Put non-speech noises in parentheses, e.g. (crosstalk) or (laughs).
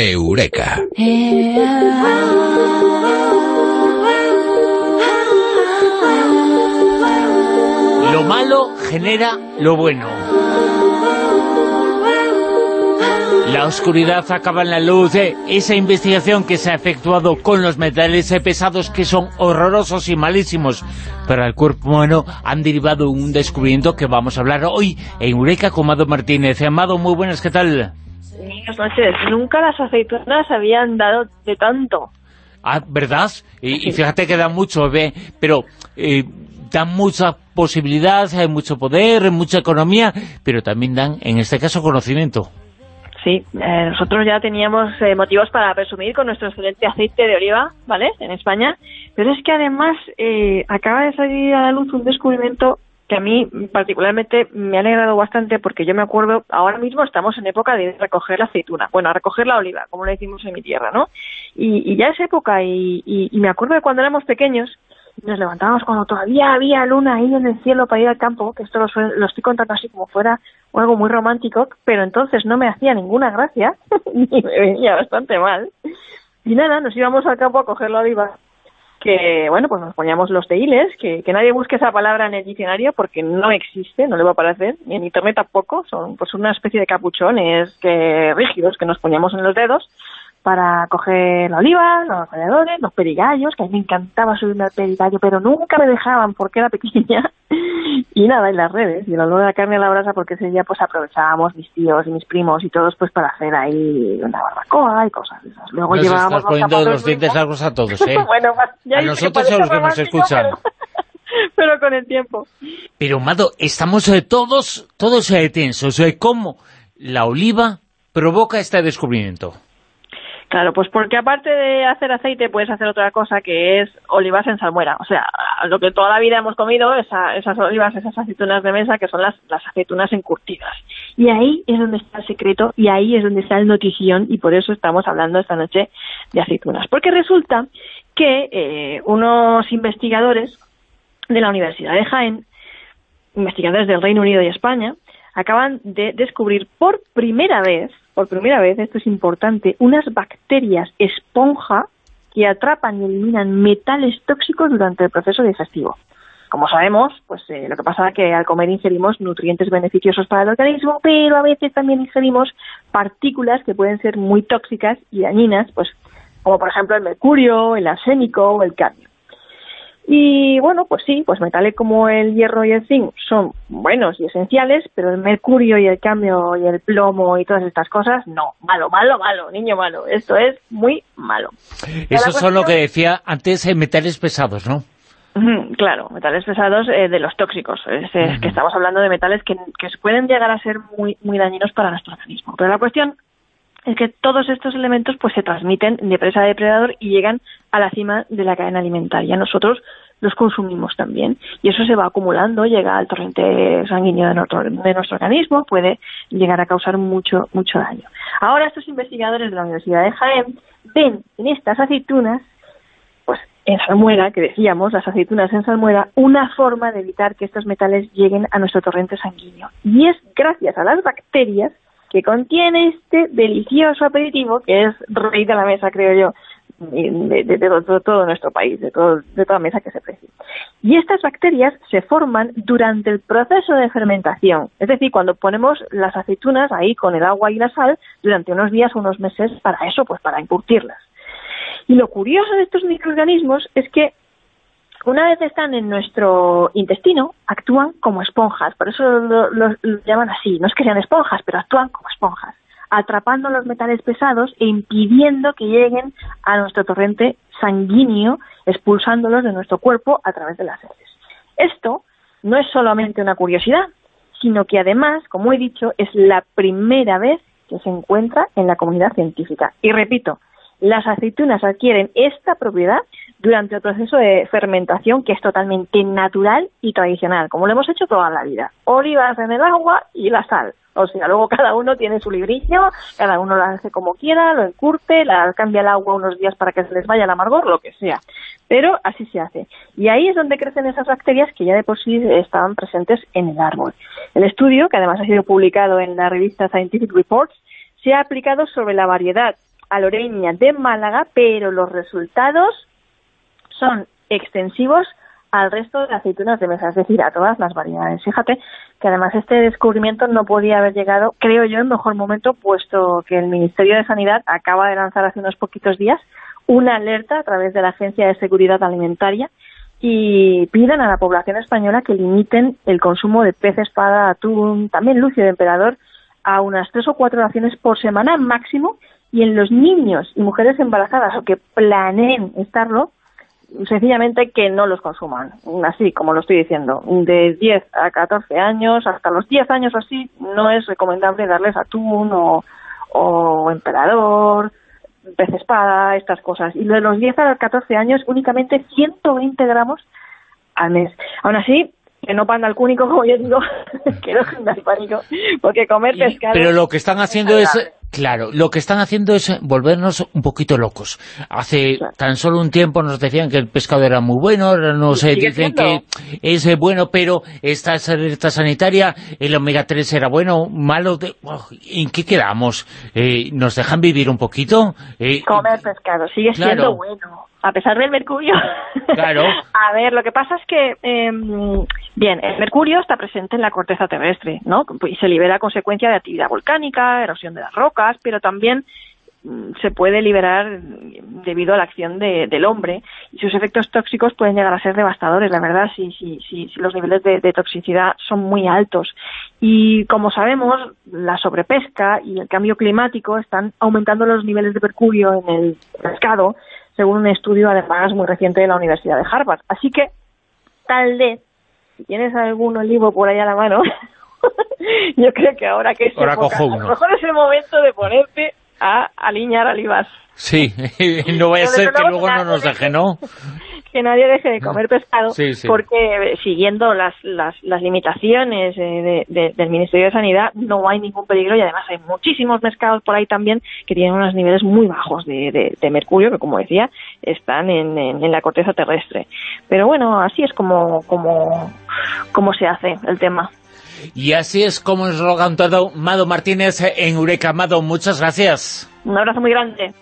Eureka. Lo malo genera lo bueno. La oscuridad acaba en la luz. Eh, esa investigación que se ha efectuado con los metales pesados que son horrorosos y malísimos para el cuerpo humano han derivado un descubrimiento que vamos a hablar hoy en Eureka con Amado Martínez. Amado, muy buenas, ¿qué tal? Buenas noches. Nunca las aceitunas habían dado de tanto. Ah, ¿verdad? Y, fíjate que dan mucho, ¿ve? pero eh, dan mucha posibilidad, hay mucho poder, mucha economía, pero también dan, en este caso, conocimiento. Sí, eh, nosotros ya teníamos eh, motivos para presumir con nuestro excelente aceite de oliva, ¿vale?, en España, pero es que además eh, acaba de salir a la luz un descubrimiento que a mí particularmente me ha alegrado bastante porque yo me acuerdo, ahora mismo estamos en época de recoger la aceituna, bueno, a recoger la oliva, como le decimos en mi tierra, ¿no? Y, ya es época y, y me acuerdo de cuando éramos pequeños, nos levantábamos cuando todavía había luna ahí en el cielo para ir al campo, que esto lo, lo estoy contando así como fuera algo muy romántico, pero entonces no me hacía ninguna gracia, (laughs) ni me venía bastante mal. Y nada, nos íbamos al campo a coger la oliva, que bueno, pues nos poníamos los teíles, que, que nadie busque esa palabra en el diccionario porque no existe, no le va a aparecer, ni en internet tampoco, son pues una especie de capuchones que rígidos que nos poníamos en los dedos, para coger la oliva, los ralladores, los perigallos, que a mí me encantaba subirme al perigallo, pero nunca me dejaban porque era pequeña, y nada, en las redes, y el olor de la carne a la brasa, porque ese día pues aprovechábamos mis tíos y mis primos y todos pues para hacer ahí una barbacoa y cosas de esas. Luego llevábamos estás poniendo los dientes largos a todos, ¿eh? (laughs) bueno, a nosotros a los que nos escuchan. (laughs) Pero, con el tiempo. Pero, Mado, estamos eh, todos, todos eh, tensos. Eh, ¿Cómo la oliva provoca este descubrimiento? Claro, pues porque aparte de hacer aceite puedes hacer otra cosa que es olivas en salmuera. O sea, lo que toda la vida hemos comido, esas olivas, esas aceitunas de mesa, que son las, las aceitunas encurtidas. Y ahí es donde está el secreto y ahí es donde está el notición y por eso estamos hablando esta noche de aceitunas. Porque resulta que eh, unos investigadores de la Universidad de Jaén, investigadores del Reino Unido y España, acaban de descubrir por primera vez, por primera vez, esto es importante, unas bacterias esponja que atrapan y eliminan metales tóxicos durante el proceso digestivo. Como sabemos, pues eh, lo que pasa es que al comer ingerimos nutrientes beneficiosos para el organismo, pero a veces también ingerimos partículas que pueden ser muy tóxicas y dañinas, pues como por ejemplo el mercurio, el arsénico o el cadmio. Y bueno, pues sí, pues metales como el hierro y el zinc son buenos y esenciales, pero el mercurio y el cambio y el plomo y todas estas cosas, no, malo, malo, malo, niño malo, esto es muy malo. Eso son lo que decía antes, eh, metales pesados, ¿no? Claro, metales pesados eh, de los tóxicos. Es, que estamos hablando de metales que, que pueden llegar a ser muy, muy dañinos para nuestro organismo. Pero la cuestión es que todos estos elementos pues se transmiten de presa a depredador y llegan a la cima de la cadena alimentaria. Nosotros los consumimos también y eso se va acumulando, llega al torrente sanguíneo de nuestro, organismo, puede llegar a causar mucho, mucho daño. Ahora estos investigadores de la Universidad de Jaén ven en estas aceitunas, pues en salmuera, que decíamos, las aceitunas en salmuera, una forma de evitar que estos metales lleguen a nuestro torrente sanguíneo. Y es gracias a las bacterias que contiene este delicioso aperitivo que es rey de la mesa, creo yo, de, todo, nuestro país, de, todo, de toda mesa que se precie. Y estas bacterias se forman durante el proceso de fermentación, es decir, cuando ponemos las aceitunas ahí con el agua y la sal durante unos días o unos meses para eso, pues para encurtirlas. Y lo curioso de estos microorganismos es que una vez están en nuestro intestino, actúan como esponjas, por eso lo, llaman así, no es que sean esponjas, pero actúan como esponjas, atrapando los metales pesados e impidiendo que lleguen a nuestro torrente sanguíneo, expulsándolos de nuestro cuerpo a través de las heces. Esto no es solamente una curiosidad, sino que además, como he dicho, es la primera vez que se encuentra en la comunidad científica. Y repito, las aceitunas adquieren esta propiedad durante el proceso de fermentación que es totalmente natural y tradicional, como lo hemos hecho toda la vida. Olivas en el agua y la sal. O sea, luego cada uno tiene su librillo, cada uno lo hace como quiera, lo encurte, la, cambia el agua unos días para que se les vaya el amargor, lo que sea. Pero así se hace. Y ahí es donde crecen esas bacterias que ya de por sí estaban presentes en el árbol. El estudio, que además ha sido publicado en la revista Scientific Reports, se ha aplicado sobre la variedad aloreña de Málaga, pero los resultados son extensivos al resto de aceitunas de mesa, es decir, a todas las variedades. Fíjate que además este descubrimiento no podía haber llegado, creo yo, en mejor momento, puesto que el Ministerio de Sanidad acaba de lanzar hace unos poquitos días una alerta a través de la Agencia de Seguridad Alimentaria y piden a la población española que limiten el consumo de pez espada, atún, también lucio de emperador, a unas tres o cuatro raciones por semana máximo y en los niños y mujeres embarazadas o que planeen estarlo, sencillamente que no los consuman, así como lo estoy diciendo, de 10 a 14 años, hasta los 10 años así, no es recomendable darles atún o, o emperador, pez espada, estas cosas. Y de los 10 a los 14 años, únicamente 120 gramos al mes. Aún así, que no panda al cúnico, como yo digo, (laughs) que no panda al pánico, porque comer pescado... Pero lo que están haciendo es Claro, lo que están haciendo es volvernos un poquito locos. Hace tan solo un tiempo nos decían que el pescado era muy bueno, ahora nos dicen que es bueno, pero esta alerta sanitaria, el omega 3 era bueno, malo, ¿en qué quedamos? Eh, ¿Nos dejan vivir un poquito? Eh, Comer pescado, sigue siendo bueno a pesar del mercurio. Claro. (laughs) a ver, lo que pasa es que, em, bien, el mercurio está presente en la corteza terrestre, ¿no? Y se libera a consecuencia de actividad volcánica, erosión de las rocas, pero también mm, se puede liberar debido a la acción del hombre y sus efectos tóxicos pueden llegar a ser devastadores, la verdad, si, si, si, los niveles de, de, toxicidad son muy altos. Y como sabemos, la sobrepesca y el cambio climático están aumentando los niveles de mercurio en el pescado según un estudio además muy reciente de la Universidad de Harvard. Así que, tal vez, si tienes algún olivo por ahí a la mano, (laughs) yo creo que ahora que es ahora cojo uno. a lo mejor es el momento de ponerte a alinear olivas. Sí, (laughs) no vaya a ser que luego no nos deje, ¿no? Que nadie deje de comer pescado, porque eh, siguiendo las, las, las limitaciones eh, del Ministerio de Sanidad no hay ningún peligro y además hay muchísimos pescados por ahí también que tienen unos niveles muy bajos de, de mercurio, que como decía, están en, en, la corteza terrestre. Pero bueno, así es como, como, como se hace el tema. Y así es como nos lo ha contado Mado Martínez en Eureka. Mado, muchas gracias. Un abrazo muy grande.